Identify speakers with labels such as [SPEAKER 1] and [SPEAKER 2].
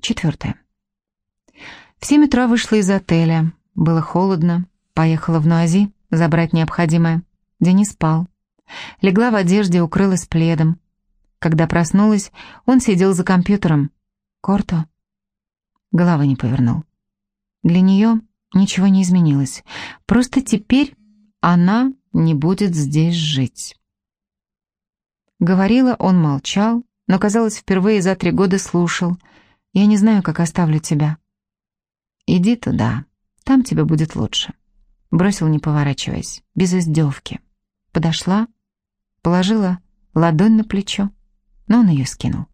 [SPEAKER 1] Четвертое. В семь утра вышла из отеля. Было холодно. Поехала в Нуази забрать необходимое. Денис спал. Легла в одежде, укрылась пледом. Когда проснулась, он сидел за компьютером. Корто. Головы не повернул. Для нее ничего не изменилось. Просто теперь она не будет здесь жить. Говорила, он молчал, но, казалось, впервые за три года слушал. «Я не знаю, как оставлю тебя». «Иди туда, там тебе будет лучше». Бросил, не поворачиваясь, без издевки. Подошла, положила ладонь на плечо, но он ее скинул.